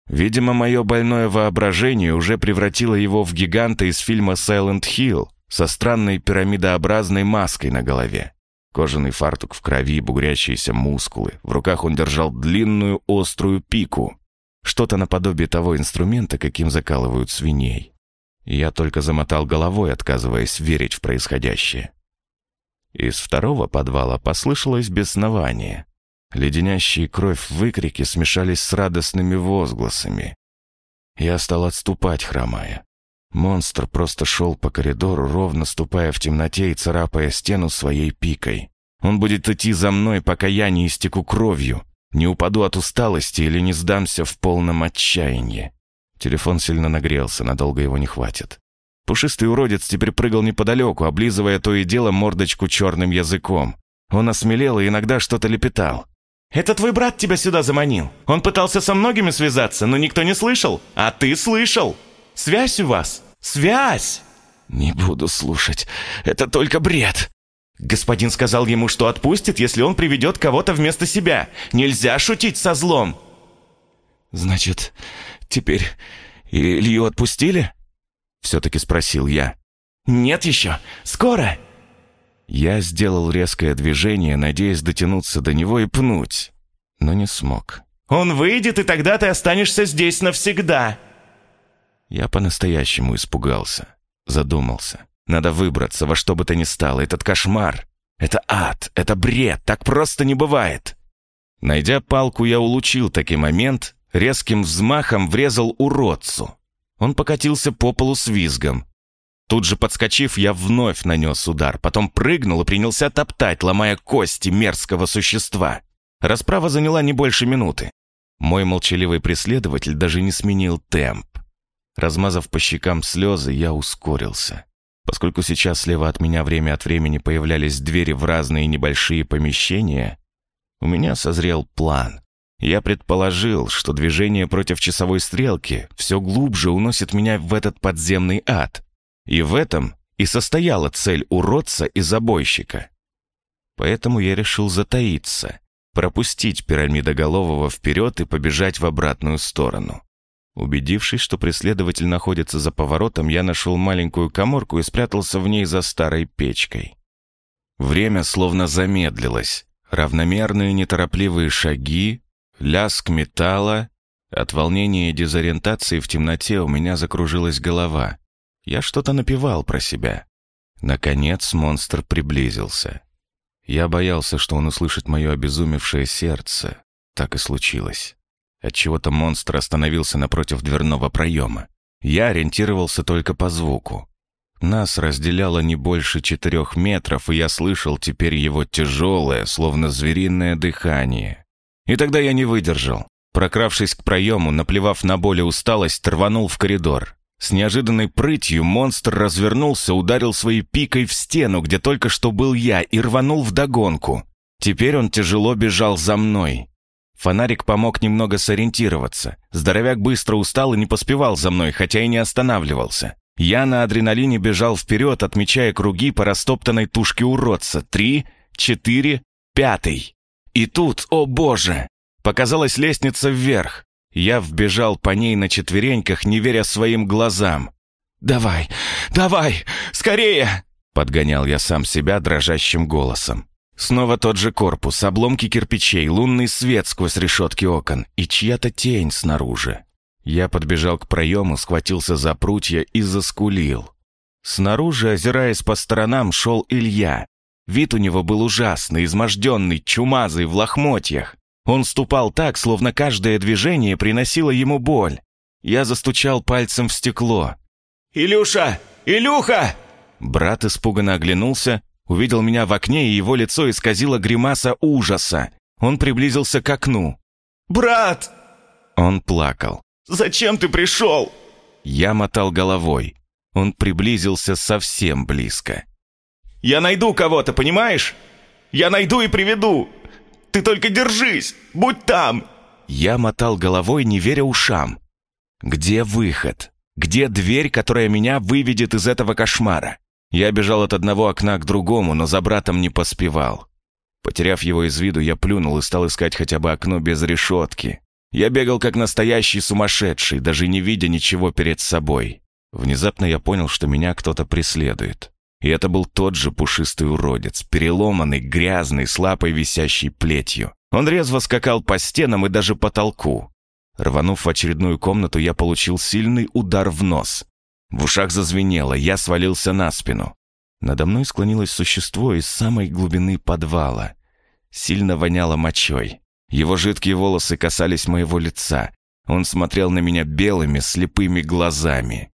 Speaker 1: Видимо, мое больное воображение уже превратило его в гиганта из фильма «Silent Hill» со странной пирамидообразной маской на голове. Кожаный фартук в крови, бугрящиеся мускулы. В руках он держал длинную острую пику. Что-то наподобие того инструмента, каким закалывают свиней. Я только замотал головой, отказываясь верить в происходящее. Из второго подвала послышалось беснование. Леденящие кровь выкрики смешались с радостными возгласами. Я стал отступать, хромая. Монстр просто шел по коридору, ровно ступая в темноте и царапая стену своей пикой. Он будет идти за мной, пока я не истеку кровью, не упаду от усталости или не сдамся в полном отчаянии. Телефон сильно нагрелся, надолго его не хватит. Пушистый уродец теперь прыгал неподалеку, облизывая то и дело мордочку черным языком. Он осмелел и иногда что-то лепетал.
Speaker 2: «Это твой брат тебя сюда заманил. Он пытался со многими связаться, но никто не слышал. А ты слышал!» Связь у вас? Связь!»
Speaker 1: «Не буду слушать. Это только бред!»
Speaker 2: Господин сказал ему, что отпустит, если он приведет кого-то вместо себя. Нельзя шутить со злом.
Speaker 1: «Значит, теперь Илью отпустили?» Все-таки спросил я.
Speaker 2: «Нет еще! Скоро!»
Speaker 1: Я сделал резкое движение, надеясь дотянуться до него и пнуть, но не смог.
Speaker 2: «Он выйдет, и тогда ты останешься здесь навсегда!»
Speaker 1: Я по-настоящему испугался, задумался. Надо выбраться во что бы то ни стало. Этот кошмар, это ад, это бред, так просто не бывает. Найдя палку, я улучил таки момент, резким взмахом врезал уродцу. Он покатился по полу с визгом. Тут же подскочив, я вновь нанес удар, потом прыгнул и принялся топтать, ломая кости мерзкого существа. Расправа заняла не больше минуты. Мой молчаливый преследователь даже не сменил темп. Размазав по щекам слезы, я ускорился. Поскольку сейчас слева от меня время от времени появлялись двери в разные небольшие помещения, у меня созрел план. Я предположил, что движение против часовой стрелки все глубже уносит меня в этот подземный ад. И в этом и состояла цель уродца и забойщика. Поэтому я решил затаиться, пропустить пирамидоголового вперед и побежать в обратную сторону. Убедившись, что преследователь находится за поворотом, я нашел маленькую коморку и спрятался в ней за старой печкой. Время словно замедлилось. Равномерные неторопливые шаги, лязг металла. От волнения и дезориентации в темноте у меня закружилась голова. Я что-то напевал про себя. Наконец монстр приблизился. Я боялся, что он услышит мое обезумевшее сердце. Так и случилось. Отчего-то монстр остановился напротив дверного проема. Я ориентировался только по звуку. Нас разделяло не больше четырех метров, и я слышал теперь его тяжелое, словно звериное дыхание. И тогда я не выдержал. Прокравшись к проему, наплевав на боль и усталость, рванул в коридор. С неожиданной прытью монстр развернулся, ударил своей пикой в стену, где только что был я, и рванул вдогонку. Теперь он тяжело бежал за мной. Фонарик помог немного сориентироваться. Здоровяк быстро устал и не поспевал за мной, хотя и не останавливался. Я на адреналине бежал вперед, отмечая круги по растоптанной тушке уродца. Три, четыре, пятый. И тут, о боже, показалась лестница вверх. Я вбежал по ней на четвереньках, не веря своим глазам. «Давай, давай, скорее!» Подгонял я сам себя дрожащим голосом. Снова тот же корпус, обломки кирпичей, лунный свет сквозь решетки окон и чья-то тень снаружи. Я подбежал к проему, схватился за прутья и заскулил. Снаружи, озираясь по сторонам, шел Илья. Вид у него был ужасный, изможденный, чумазый, в лохмотьях. Он ступал так, словно каждое движение приносило ему боль. Я застучал пальцем в стекло. «Илюша! Илюха!» Брат испуганно оглянулся, увидел меня в окне, и его лицо исказило гримаса ужаса. Он приблизился к окну. «Брат!» Он плакал. «Зачем ты пришел?» Я мотал головой. Он приблизился совсем близко. «Я найду кого-то, понимаешь? Я найду и приведу! Ты только держись! Будь там!» Я мотал головой, не веря ушам. «Где выход? Где дверь, которая меня выведет из этого кошмара?» Я бежал от одного окна к другому, но за братом не поспевал. Потеряв его из виду, я плюнул и стал искать хотя бы окно без решетки. Я бегал как настоящий сумасшедший, даже не видя ничего перед собой. Внезапно я понял, что меня кто-то преследует. И это был тот же пушистый уродец, переломанный, грязный, с лапой висящей плетью. Он резво скакал по стенам и даже потолку. Рванув в очередную комнату, я получил сильный удар в нос. В ушах зазвенело, я свалился на спину. Надо мной склонилось существо из самой глубины подвала. Сильно воняло мочой. Его жидкие волосы касались моего лица. Он смотрел на меня белыми, слепыми глазами.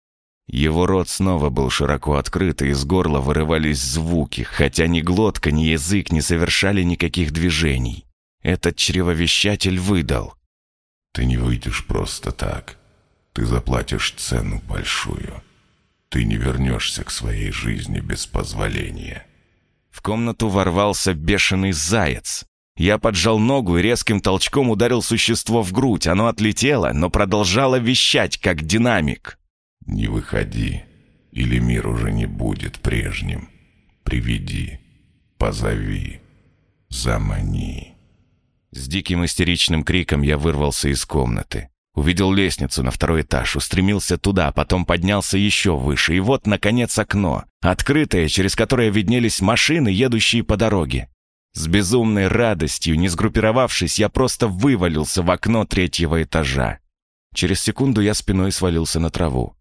Speaker 1: Его рот снова был широко открыт, и из горла вырывались звуки, хотя ни глотка, ни язык не совершали никаких движений. Этот чревовещатель выдал.
Speaker 3: «Ты не выйдешь просто так. Ты заплатишь цену большую. Ты не вернешься к своей жизни без позволения».
Speaker 1: В комнату ворвался бешеный заяц. Я поджал ногу и резким толчком ударил существо в грудь. Оно отлетело, но продолжало вещать, как динамик.
Speaker 3: Не выходи, или мир уже не будет прежним. Приведи, позови, замани.
Speaker 1: С диким истеричным криком я вырвался из комнаты. Увидел лестницу на второй этаж, устремился туда, потом поднялся еще выше, и вот, наконец, окно. открытое, через которое виднелись машины, едущие по дороге. С безумной радостью, не сгруппировавшись, я просто вывалился в окно третьего этажа. Через секунду я спиной свалился на траву.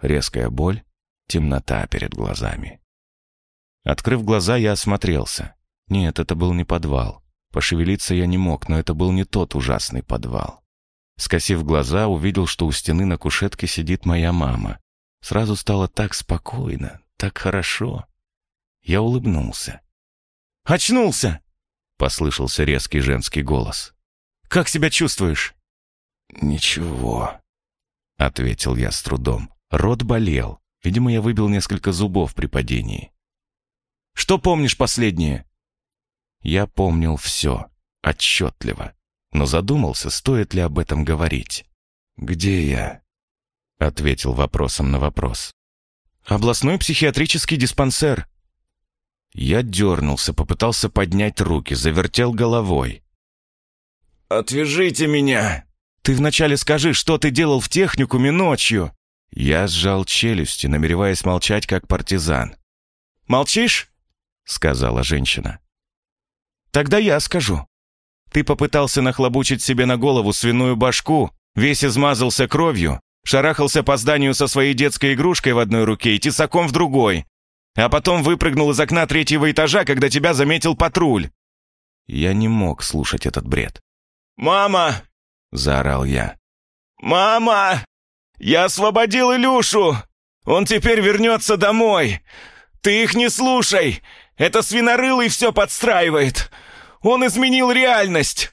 Speaker 1: Резкая боль, темнота перед глазами. Открыв глаза, я осмотрелся. Нет, это был не подвал. Пошевелиться я не мог, но это был не тот ужасный подвал. Скосив глаза, увидел, что у стены на кушетке сидит моя мама. Сразу стало так спокойно, так хорошо. Я улыбнулся. «Очнулся!» — послышался резкий женский голос. «Как себя чувствуешь?»
Speaker 2: «Ничего», — ответил я с трудом.
Speaker 1: Рот болел. Видимо, я выбил несколько зубов при падении. «Что помнишь последнее?» Я помнил все, отчетливо, но задумался, стоит ли об этом говорить.
Speaker 2: «Где я?» — ответил вопросом на вопрос.
Speaker 1: «Областной психиатрический диспансер»,
Speaker 2: я дернулся, попытался поднять руки, завертел головой. «Отвяжите меня!»
Speaker 1: «Ты вначале скажи, что ты делал в техникуме ночью?»
Speaker 2: Я сжал челюсти, намереваясь молчать, как партизан.
Speaker 1: «Молчишь?» — сказала женщина. «Тогда я скажу. Ты попытался нахлобучить себе на голову свиную башку, весь измазался кровью, шарахался по зданию со своей детской игрушкой в одной руке и тесаком в другой, а потом выпрыгнул из окна третьего этажа, когда тебя заметил патруль».
Speaker 2: Я не мог слушать этот бред.
Speaker 1: «Мама!» — заорал я. «Мама! Я освободил Илюшу! Он теперь вернется домой! Ты их не слушай! Это свинорылый все подстраивает! Он изменил реальность!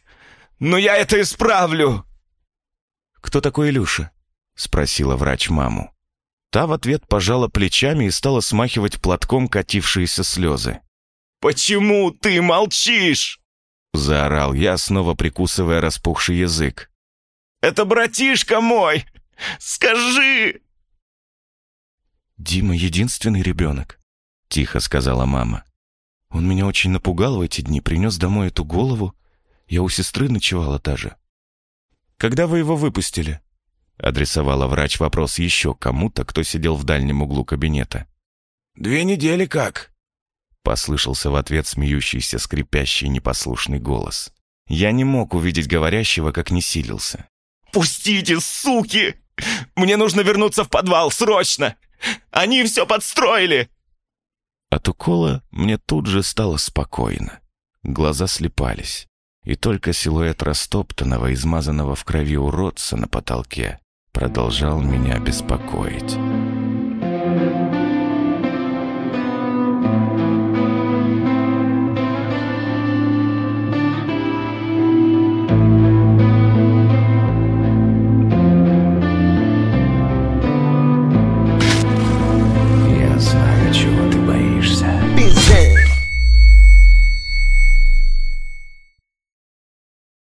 Speaker 1: Но я это исправлю!» «Кто такой Илюша?» — спросила врач маму. Та в ответ пожала плечами и стала смахивать платком катившиеся слезы. «Почему ты молчишь?» Заорал я, снова прикусывая распухший язык. «Это братишка мой! Скажи!» «Дима единственный ребенок», — тихо сказала мама. «Он меня очень напугал в эти дни, принес домой эту голову. Я у сестры ночевала даже». «Когда вы его выпустили?» Адресовала врач вопрос еще кому-то, кто сидел в дальнем углу кабинета.
Speaker 2: «Две недели как?»
Speaker 1: Послышался в ответ смеющийся, скрипящий, непослушный голос. Я не мог увидеть говорящего, как не силился. «Пустите, суки! Мне нужно вернуться в подвал, срочно! Они все подстроили!» От укола мне тут же стало спокойно. Глаза слепались, и только силуэт растоптанного, измазанного в крови уродца на потолке продолжал меня беспокоить.